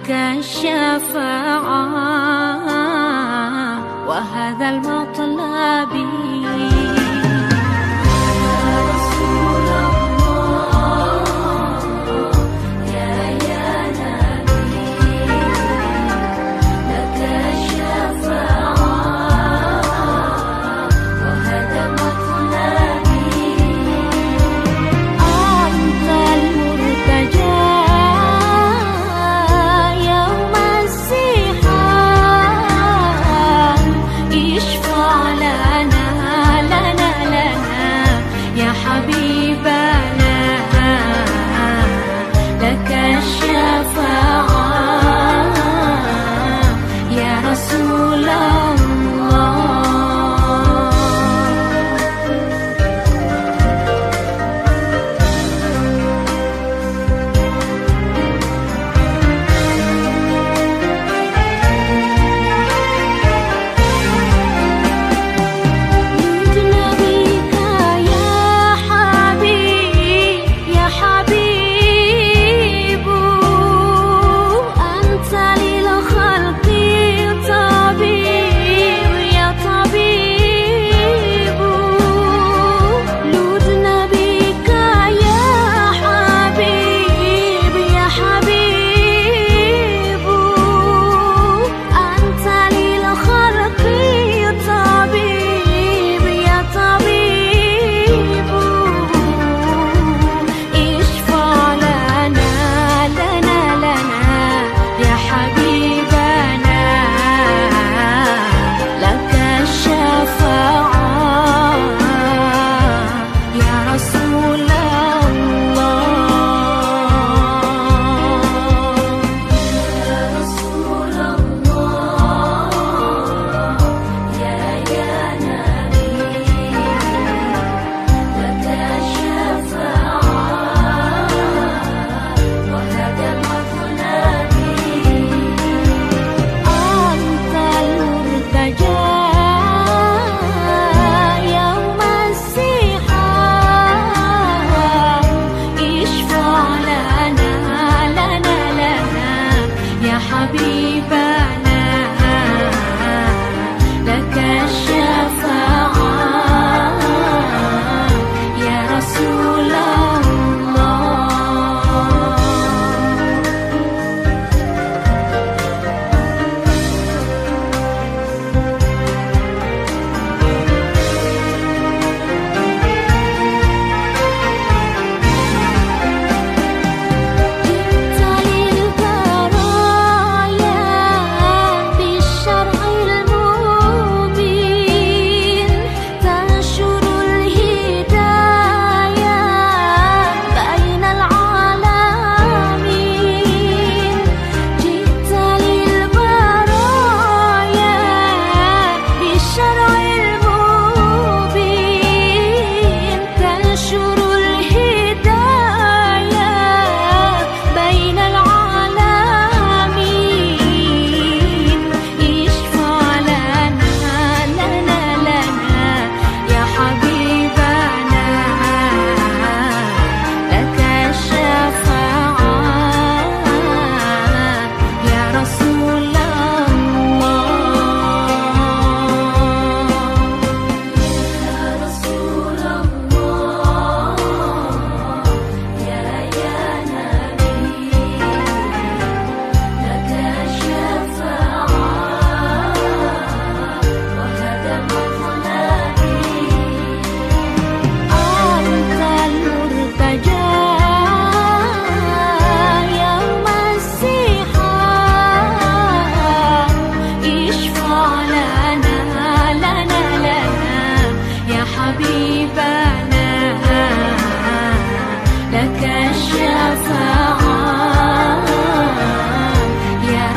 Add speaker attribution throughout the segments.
Speaker 1: لك الشفاعة وهذا الموت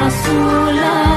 Speaker 1: a su lado.